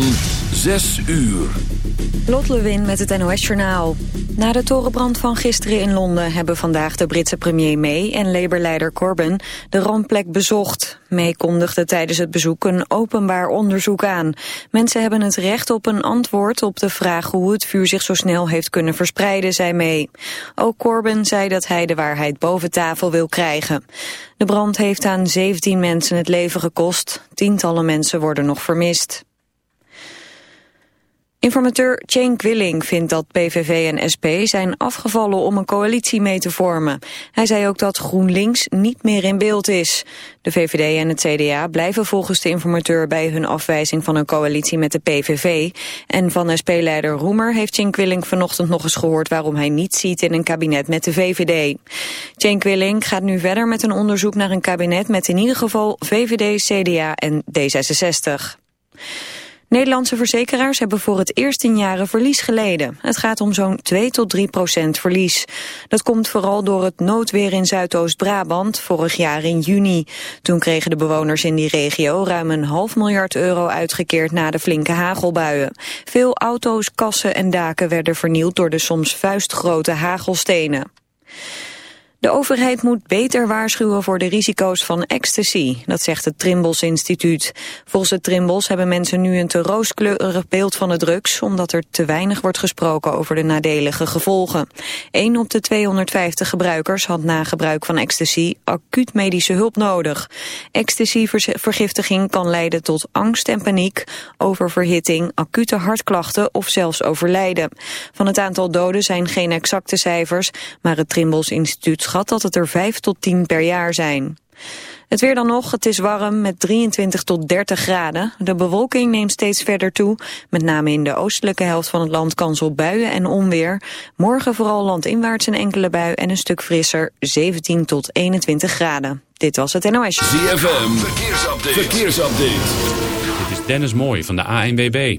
van 6 uur. Lot Lewin met het NOS Journaal. Na de torenbrand van gisteren in Londen hebben vandaag de Britse premier May en Labour-leider Corbyn de rampplek bezocht. May kondigde tijdens het bezoek een openbaar onderzoek aan. Mensen hebben het recht op een antwoord op de vraag hoe het vuur zich zo snel heeft kunnen verspreiden, zei May. Ook Corbyn zei dat hij de waarheid boven tafel wil krijgen. De brand heeft aan 17 mensen het leven gekost. Tientallen mensen worden nog vermist. Informateur Cenk Willing vindt dat PVV en SP zijn afgevallen om een coalitie mee te vormen. Hij zei ook dat GroenLinks niet meer in beeld is. De VVD en het CDA blijven volgens de informateur bij hun afwijzing van een coalitie met de PVV. En van SP-leider Roemer heeft Cenk Willing vanochtend nog eens gehoord waarom hij niet ziet in een kabinet met de VVD. Cenk Willing gaat nu verder met een onderzoek naar een kabinet met in ieder geval VVD, CDA en D66. Nederlandse verzekeraars hebben voor het eerst in jaren verlies geleden. Het gaat om zo'n 2 tot 3 procent verlies. Dat komt vooral door het noodweer in Zuidoost-Brabant vorig jaar in juni. Toen kregen de bewoners in die regio ruim een half miljard euro uitgekeerd na de flinke hagelbuien. Veel auto's, kassen en daken werden vernield door de soms vuistgrote hagelstenen. De overheid moet beter waarschuwen voor de risico's van ecstasy, dat zegt het Trimbos Instituut. Volgens het Trimbos hebben mensen nu een te rooskleurig beeld van de drugs, omdat er te weinig wordt gesproken over de nadelige gevolgen. 1 op de 250 gebruikers had na gebruik van ecstasy acuut medische hulp nodig. Ecstasy-vergiftiging kan leiden tot angst en paniek, oververhitting, acute hartklachten of zelfs overlijden. Van het aantal doden zijn geen exacte cijfers, maar het Trimbos Instituut schat dat het er 5 tot 10 per jaar zijn. Het weer dan nog, het is warm met 23 tot 30 graden. De bewolking neemt steeds verder toe. Met name in de oostelijke helft van het land kans op buien en onweer. Morgen vooral landinwaarts een enkele bui en een stuk frisser 17 tot 21 graden. Dit was het NOS. ZFM, verkeersupdate. verkeersupdate. Dit is Dennis Mooij van de ANWB.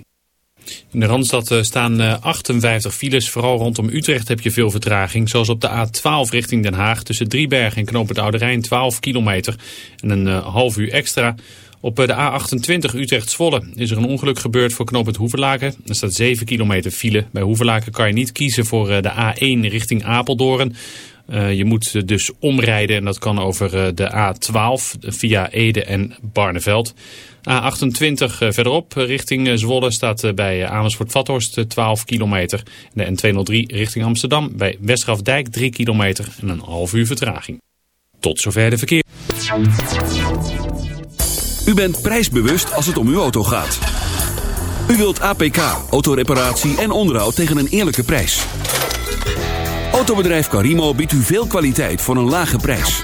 In de Randstad eh, staan 58 eh, files. Vooral rondom Utrecht heb je veel vertraging. Zoals op de A12 richting Den Haag. Tussen Driebergen en Knoop het Oude Rijn 12 kilometer. En een eh, half uur extra. Op de A28 Utrecht-Zwolle is er een ongeluk gebeurd voor Knoop het Hoevelaken. Er staat 7 kilometer file. Bij Hoevelaken kan je niet kiezen voor de A1 richting Apeldoorn. je moet dus omrijden en dat kan over de A12 via Ede en Barneveld. A28 eh, verderop eh, richting eh, Zwolle staat bij Amersfoort-Vathorst 12 kilometer. De N203 richting Amsterdam bij Westgrafdijk 3 kilometer en een half uur vertraging. Tot zover de verkeer. U bent prijsbewust als het om uw auto gaat. U wilt APK, autoreparatie en onderhoud tegen een eerlijke prijs. Autobedrijf Carimo biedt u veel kwaliteit voor een lage prijs.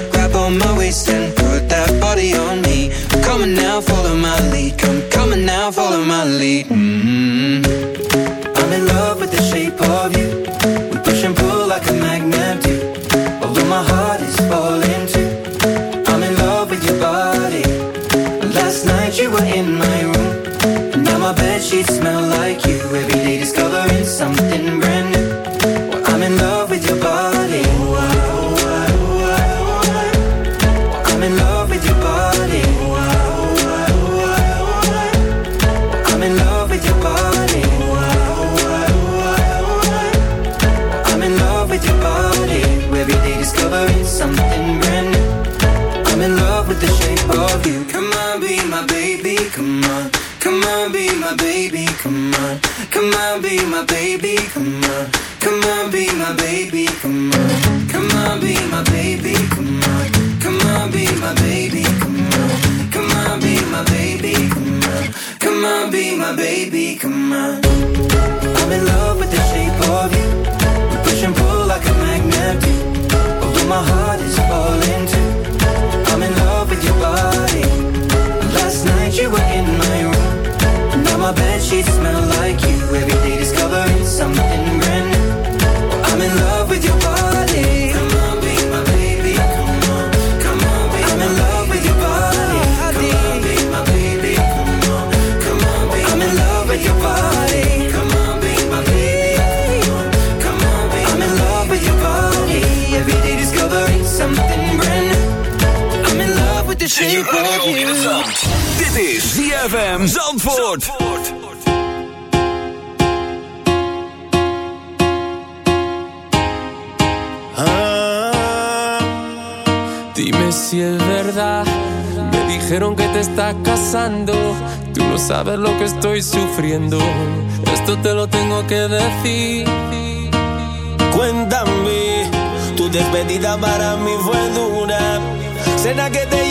finally. Mm. Ah. Dime si es verdad. Me dijeron que te estás casando. Tú no sabes lo que estoy sufriendo. Esto te lo tengo que decir. Cuéntame, tu despedida para mí fue dura. Será que te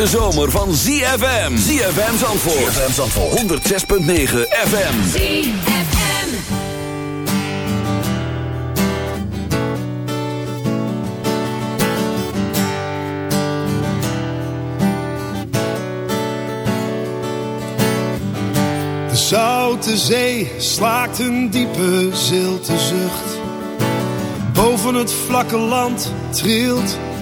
hete zomer van ZFM. ZFM Zandvoort. ZFM Zandvoort. 106.9 FM. ZFM. De zoute zee slaakt een diepe zilte zucht. Boven het vlakke land trilt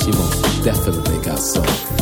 She most definitely got soul.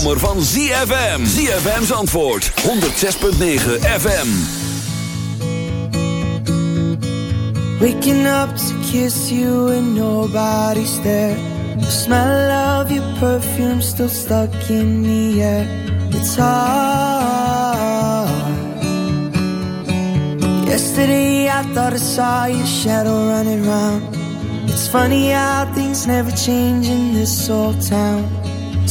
Zomer van ZFM. ZFM's antwoord, 106.9 FM. Waking up to kiss you and nobody's there. The smell of your perfume still stuck in the air. It's hard. Yesterday I thought I saw your shadow running round. It's funny how things never change in this old town.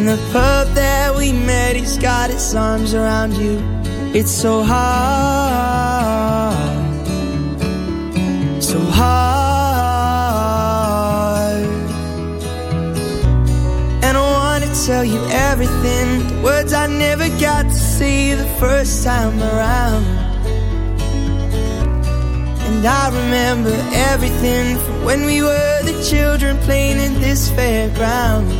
In the pub that we met, he's got his arms around you. It's so hard, so hard. And I wanna tell you everything, the words I never got to say the first time around. And I remember everything from when we were the children playing in this fairground.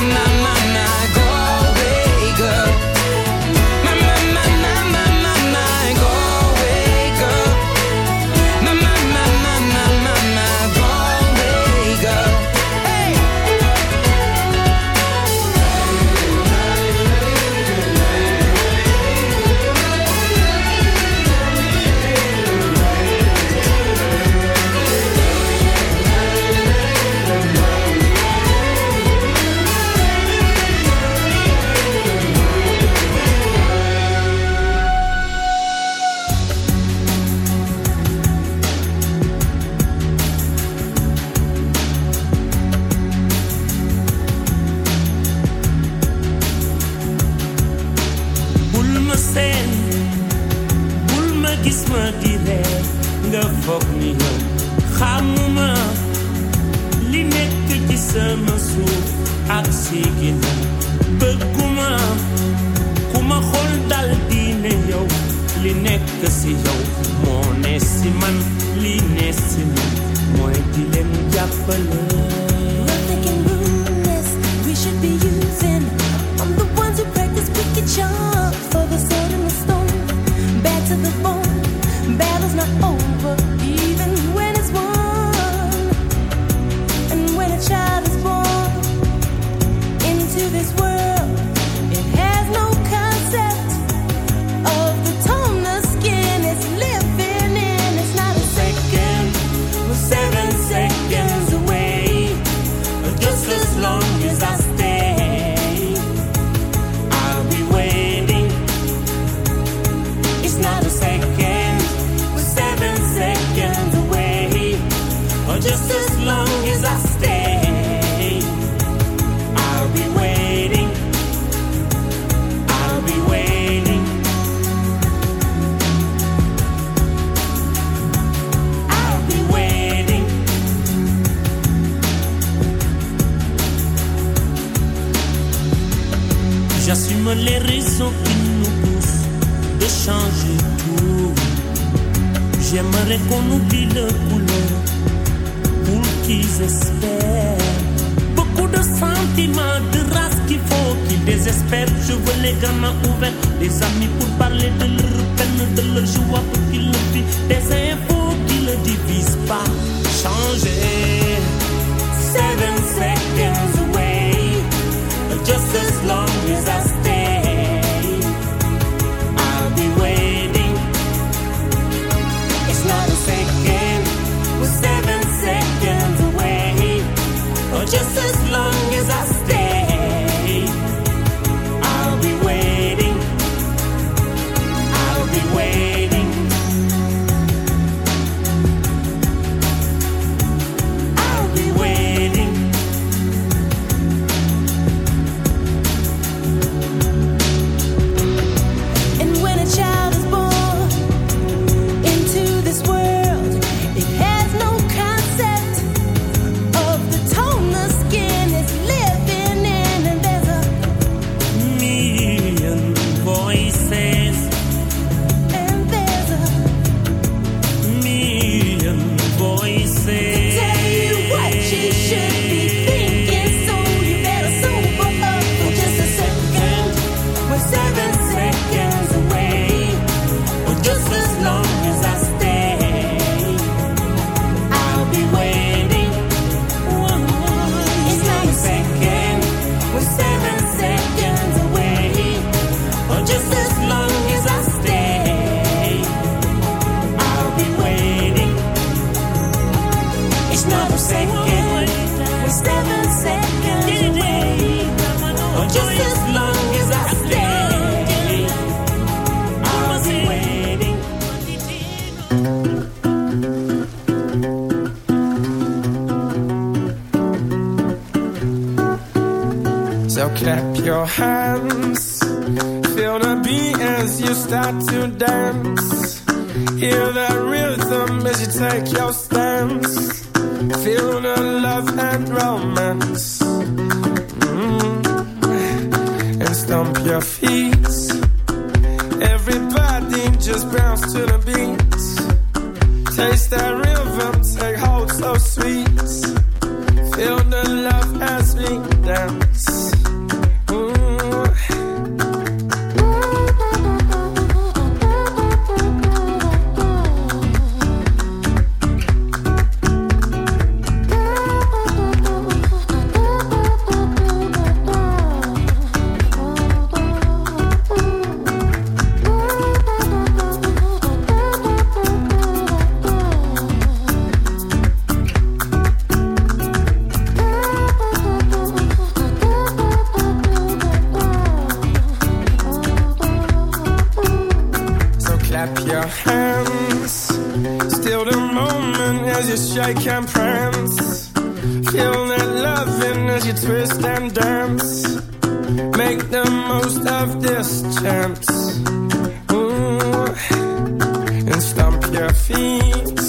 na na na. Qu'on oublie le couleur pour qu'ils espèrent. Beaucoup de sentiments, de race qu'il faut qu'ils désespèrent. Je veux les gamins ouverts, des amis pour feet.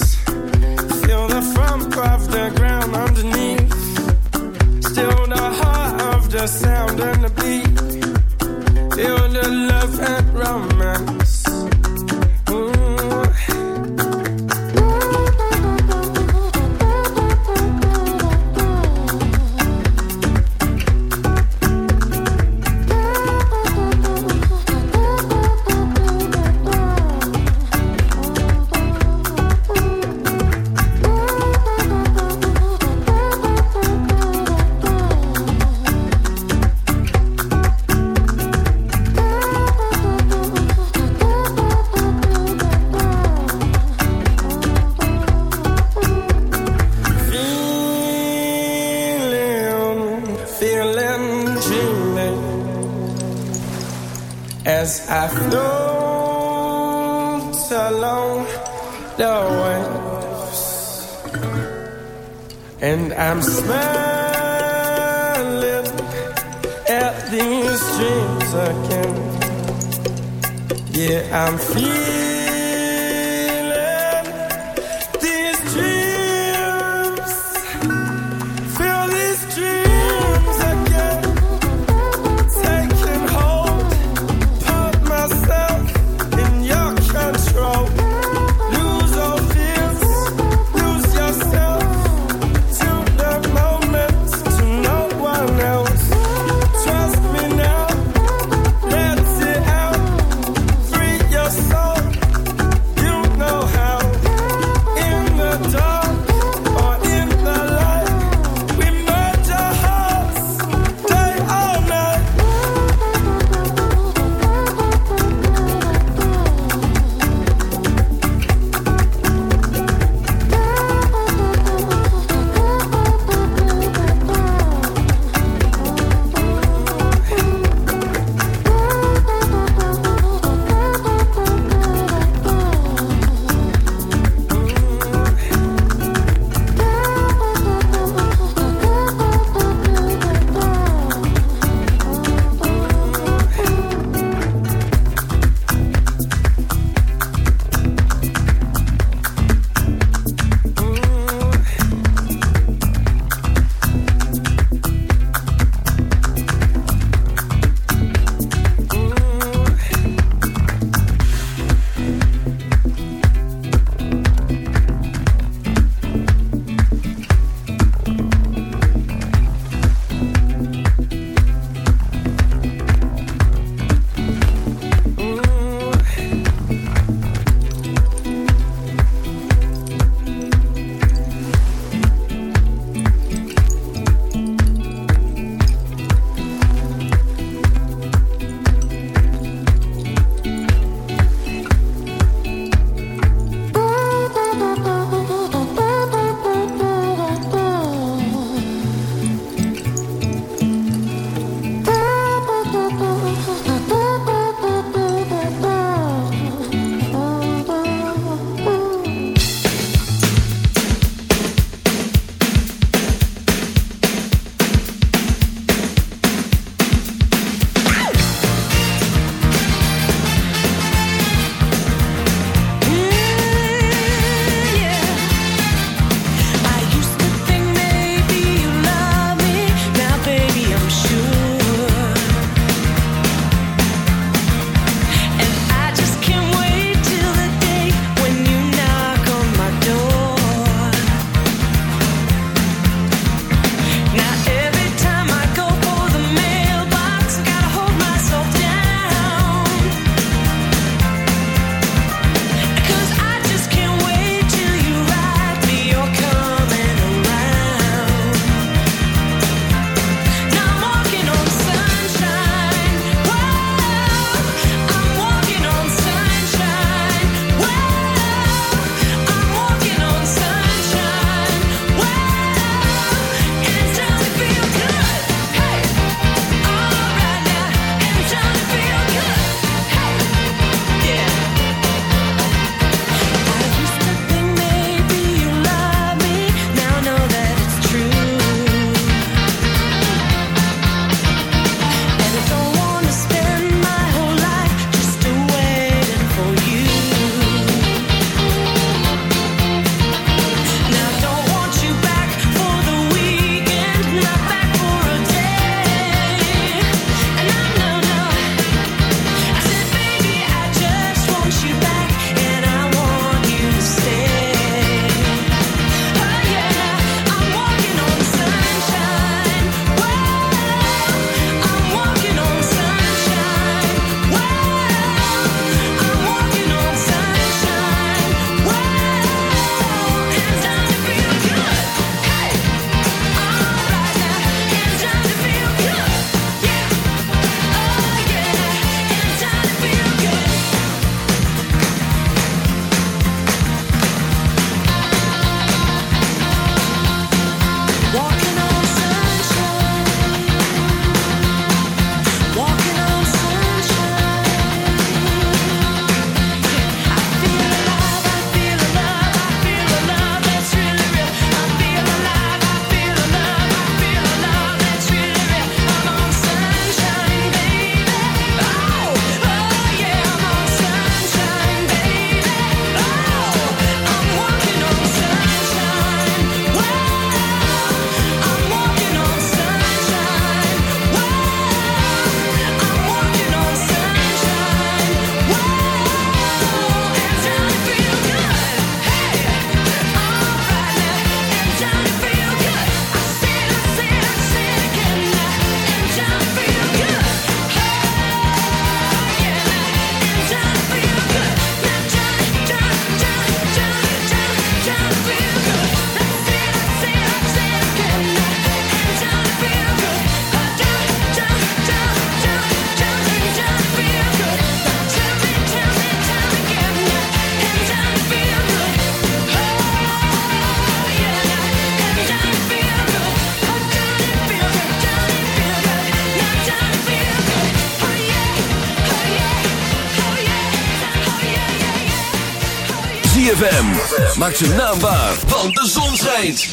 ZFM. Maak zijn naam waar, want de zon schijnt.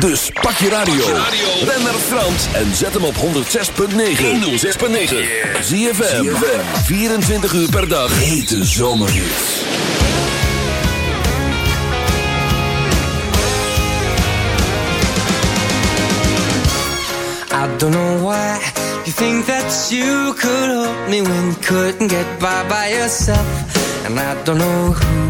Dus pak je radio. Ben naar Frans en zet hem op 106.9. 106.9. ZFM. 24 uur per dag. Hete zomerhits. I don't know why you think that you could help me when you couldn't get by by yourself. And I don't know who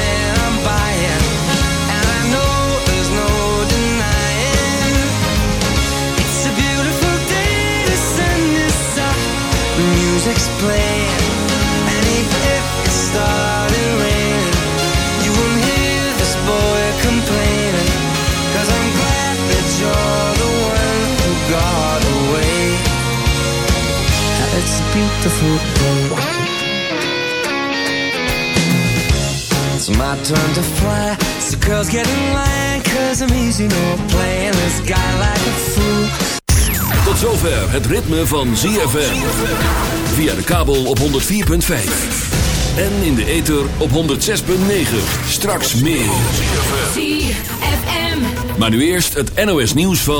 It's my turn to fly. So girls get in line, cause I'm easy, no playing this guy like a fool. Tot zover het ritme van ZFM. Via de kabel op 104.5. En in de ether op 106.9. Straks meer. ZFM. Maar nu eerst het NOS nieuws van...